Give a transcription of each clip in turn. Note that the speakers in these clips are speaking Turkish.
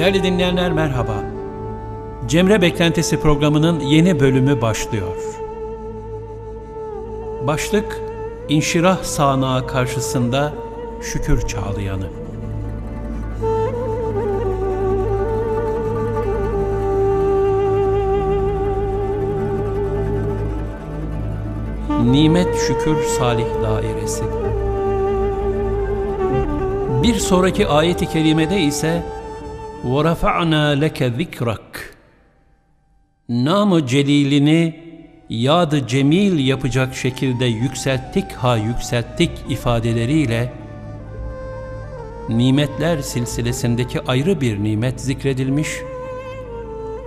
Değerli dinleyenler merhaba. Cemre Beklentisi programının yeni bölümü başlıyor. Başlık, inşirah sağanağı karşısında şükür çağlayanı. Nimet Şükür Salih Dairesi Bir sonraki ayeti kerimede ise وَرَفَعْنَا لَكَ ذِكْرَكَ Namı celilini yadı cemil yapacak şekilde yükselttik ha yükselttik ifadeleriyle nimetler silsilesindeki ayrı bir nimet zikredilmiş,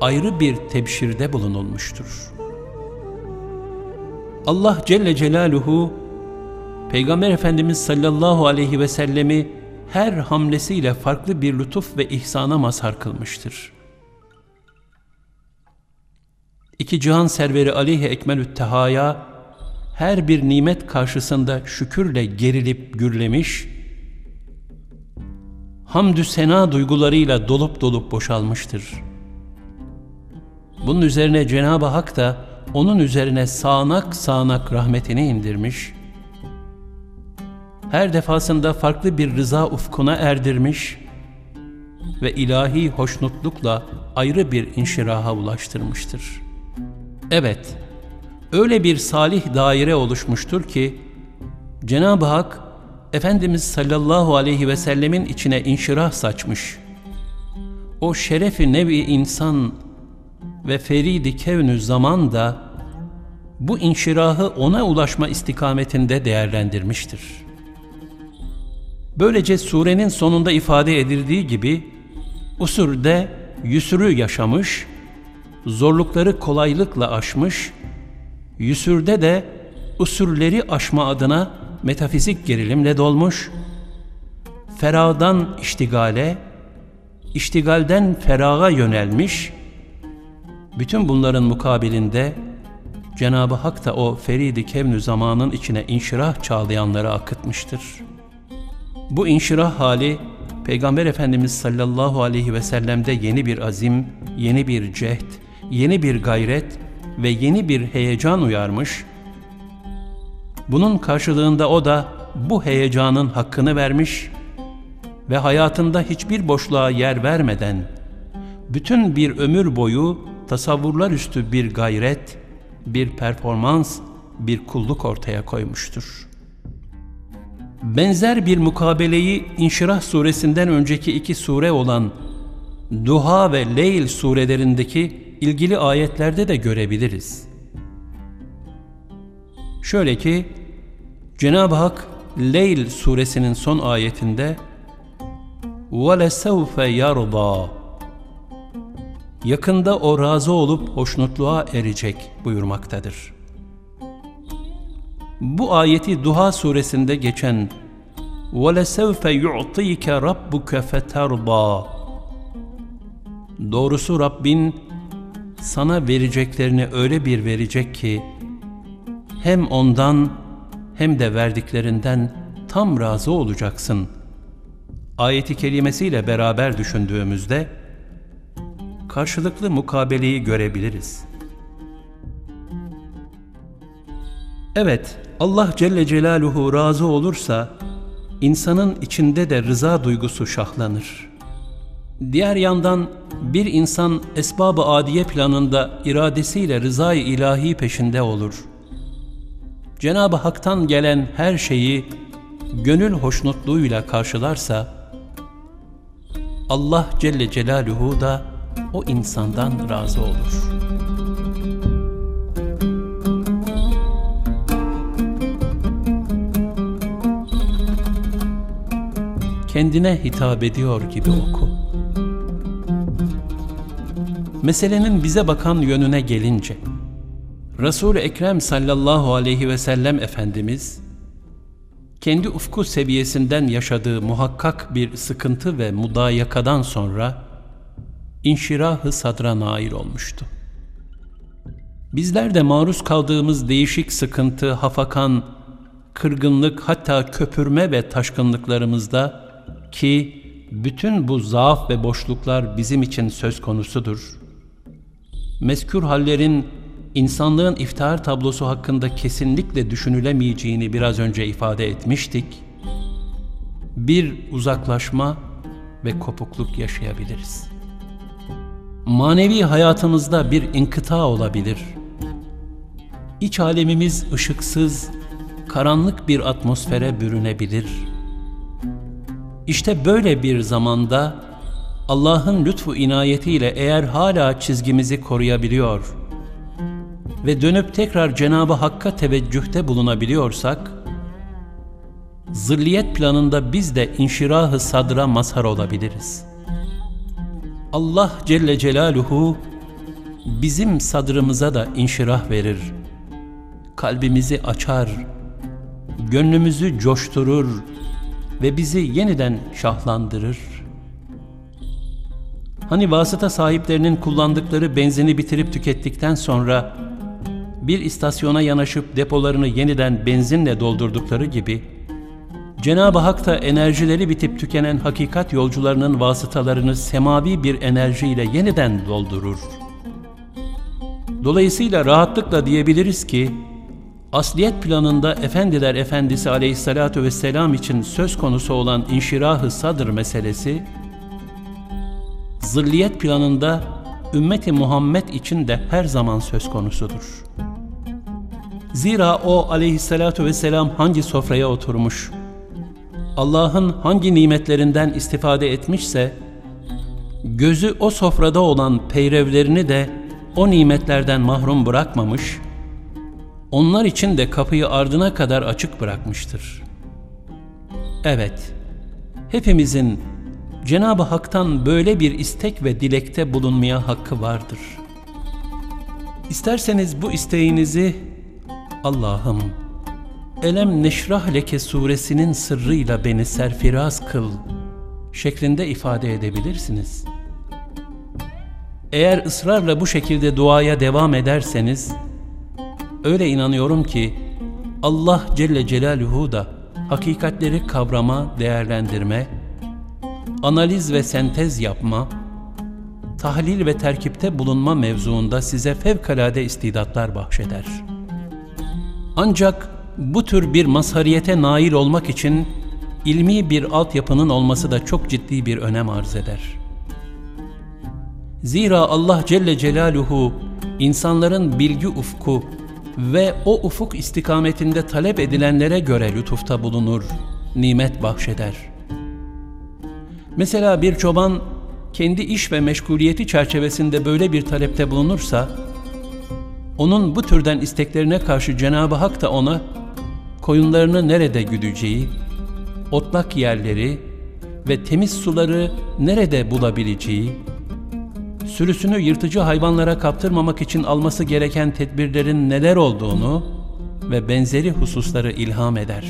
ayrı bir tebşirde bulunulmuştur. Allah Celle Celaluhu Peygamber Efendimiz sallallahu aleyhi ve sellemi her hamlesiyle farklı bir lütuf ve ihsana mazhar kılmıştır. İki cihan serveri aleyhi ekmelü't tehaya her bir nimet karşısında şükürle gerilip gürlemiş, hamdü sena duygularıyla dolup dolup boşalmıştır. Bunun üzerine Cenab-ı Hak da onun üzerine sağanak sağanak rahmetini indirmiş, her defasında farklı bir rıza ufkuna erdirmiş ve ilahi hoşnutlukla ayrı bir inşiraha ulaştırmıştır. Evet, öyle bir salih daire oluşmuştur ki, Cenab-ı Hak, Efendimiz sallallahu aleyhi ve sellemin içine inşirah saçmış. O şerefi nevi insan ve feridi kevnü zaman da bu inşirahı ona ulaşma istikametinde değerlendirmiştir. Böylece surenin sonunda ifade edildiği gibi usurde yüsürü yaşamış, zorlukları kolaylıkla aşmış, yüsürde de usurleri aşma adına metafizik gerilimle dolmuş, ferağdan iştigale, iştigalden feraga yönelmiş, bütün bunların mukabilinde Cenab-ı Hak da o feridi kevnü zamanın içine inşirah çağlayanları akıtmıştır. Bu inşirah hali Peygamber Efendimiz sallallahu aleyhi ve sellem'de yeni bir azim, yeni bir cehd, yeni bir gayret ve yeni bir heyecan uyarmış. Bunun karşılığında o da bu heyecanın hakkını vermiş ve hayatında hiçbir boşluğa yer vermeden bütün bir ömür boyu tasavvurlar üstü bir gayret, bir performans, bir kulluk ortaya koymuştur. Benzer bir mukabeleyi İnşirah suresinden önceki iki sure olan Duha ve Leyl surelerindeki ilgili ayetlerde de görebiliriz. Şöyle ki Cenab-ı Hak Leyl suresinin son ayetinde وَلَسَوْفَ يَرْضَى Yakında o razı olup hoşnutluğa erecek buyurmaktadır. Bu ayeti Duha suresinde geçen وَلَسَوْفَ يُعْطِيكَ رَبُّكَ فَتَرْضَى Doğrusu Rabbin sana vereceklerini öyle bir verecek ki hem ondan hem de verdiklerinden tam razı olacaksın. Ayeti kelimesiyle beraber düşündüğümüzde karşılıklı mukabeleyi görebiliriz. Evet, Allah Celle Celaluhu razı olursa insanın içinde de rıza duygusu şahlanır. Diğer yandan bir insan esbab-ı adiye planında iradesiyle rızayı ilahi peşinde olur. Cenab-ı Hak'tan gelen her şeyi gönül hoşnutluğuyla karşılarsa Allah Celle Celaluhu da o insandan razı olur. Kendine hitap ediyor gibi oku. Meselenin bize bakan yönüne gelince, Resul-i Ekrem sallallahu aleyhi ve sellem Efendimiz, kendi ufku seviyesinden yaşadığı muhakkak bir sıkıntı ve mudayakadan sonra, inşirahı sadra nail olmuştu. Bizler de maruz kaldığımız değişik sıkıntı, hafakan, kırgınlık hatta köpürme ve taşkınlıklarımızda ki bütün bu zaaf ve boşluklar bizim için söz konusudur. Meskür hallerin insanlığın iftihar tablosu hakkında kesinlikle düşünülemeyeceğini biraz önce ifade etmiştik. Bir uzaklaşma ve kopukluk yaşayabiliriz. Manevi hayatımızda bir inkıta olabilir. İç alemimiz ışıksız, karanlık bir atmosfere bürünebilir. İşte böyle bir zamanda Allah'ın lütfu inayetiyle eğer hala çizgimizi koruyabiliyor ve dönüp tekrar Cenabı Hakk'a teveccühte bulunabiliyorsak, zırliyet planında biz de inşirahı sadra mazhar olabiliriz. Allah Celle Celaluhu bizim sadrımıza da inşirah verir. Kalbimizi açar, gönlümüzü coşturur ve bizi yeniden şahlandırır. Hani vasıta sahiplerinin kullandıkları benzini bitirip tükettikten sonra bir istasyona yanaşıp depolarını yeniden benzinle doldurdukları gibi, Cenab-ı Hak da enerjileri bitip tükenen hakikat yolcularının vasıtalarını semavi bir enerjiyle yeniden doldurur. Dolayısıyla rahatlıkla diyebiliriz ki, asliyet planında Efendiler Efendisi Aleyhisselatü Vesselam için söz konusu olan inşirahı sadır meselesi, zırliyet planında ümmeti Muhammed için de her zaman söz konusudur. Zira o aleyhissalatu vesselam hangi sofraya oturmuş, Allah'ın hangi nimetlerinden istifade etmişse, gözü o sofrada olan peyrevlerini de o nimetlerden mahrum bırakmamış, onlar için de kapıyı ardına kadar açık bırakmıştır. Evet, hepimizin Cenab-ı Hak'tan böyle bir istek ve dilekte bulunmaya hakkı vardır. İsterseniz bu isteğinizi Allah'ım Elem Neşrah Leke suresinin sırrıyla beni serfiraz kıl şeklinde ifade edebilirsiniz. Eğer ısrarla bu şekilde duaya devam ederseniz, öyle inanıyorum ki Allah Celle Celaluhu da hakikatleri kavrama, değerlendirme, analiz ve sentez yapma, tahlil ve terkipte bulunma mevzuunda size fevkalade istidatlar bahşeder. Ancak bu tür bir mazhariyete nail olmak için ilmi bir altyapının olması da çok ciddi bir önem arz eder. Zira Allah Celle Celaluhu insanların bilgi ufku ve o ufuk istikametinde talep edilenlere göre lütufta bulunur, nimet bahşeder. Mesela bir çoban kendi iş ve meşguliyeti çerçevesinde böyle bir talepte bulunursa, onun bu türden isteklerine karşı Cenab-ı Hak da ona koyunlarını nerede güdeceği, otlak yerleri ve temiz suları nerede bulabileceği, sürüsünü yırtıcı hayvanlara kaptırmamak için alması gereken tedbirlerin neler olduğunu ve benzeri hususları ilham eder.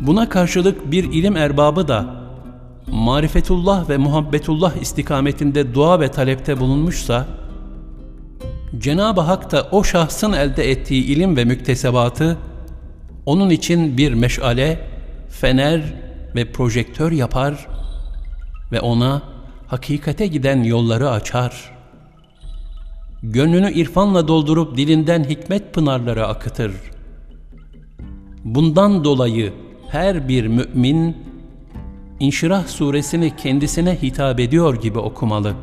Buna karşılık bir ilim erbabı da marifetullah ve muhabbetullah istikametinde dua ve talepte bulunmuşsa, Cenab-ı Hak da o şahsın elde ettiği ilim ve müktesebatı onun için bir meşale, fener ve projektör yapar ve ona hakikate giden yolları açar. Gönlünü irfanla doldurup dilinden hikmet pınarları akıtır. Bundan dolayı her bir mümin İnşirah suresini kendisine hitap ediyor gibi okumalı.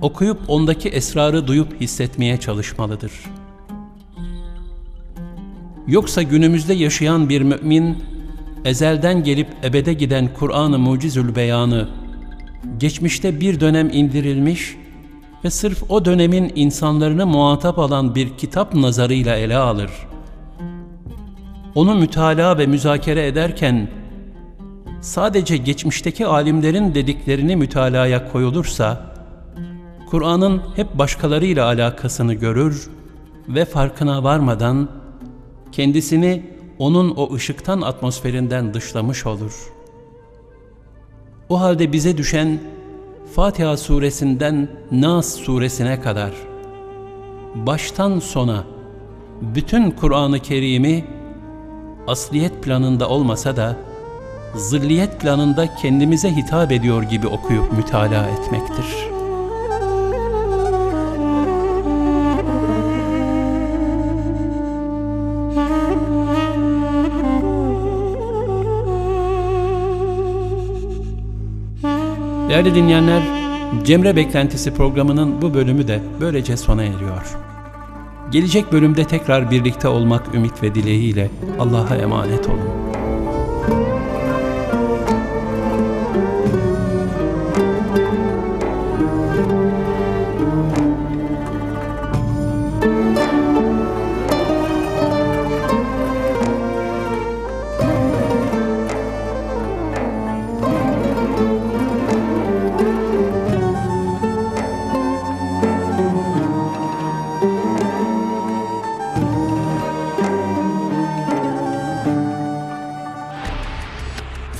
Okuyup ondaki esrarı duyup hissetmeye çalışmalıdır.'' Yoksa günümüzde yaşayan bir mümin, ezelden gelip ebede giden Kur'an-ı Mucizül Beyanı, geçmişte bir dönem indirilmiş ve sırf o dönemin insanlarını muhatap alan bir kitap nazarıyla ele alır. Onu mütalaa ve müzakere ederken, sadece geçmişteki alimlerin dediklerini mütalaya koyulursa, Kur'an'ın hep başkalarıyla alakasını görür ve farkına varmadan, kendisini onun o ışıktan atmosferinden dışlamış olur. O halde bize düşen Fatiha suresinden Nas suresine kadar baştan sona bütün Kur'an-ı Kerim'i asliyet planında olmasa da zilliyet planında kendimize hitap ediyor gibi okuyup mütalaa etmektir. Değerli dinleyenler, Cemre Beklentisi programının bu bölümü de böylece sona eriyor. Gelecek bölümde tekrar birlikte olmak ümit ve dileğiyle Allah'a emanet olun.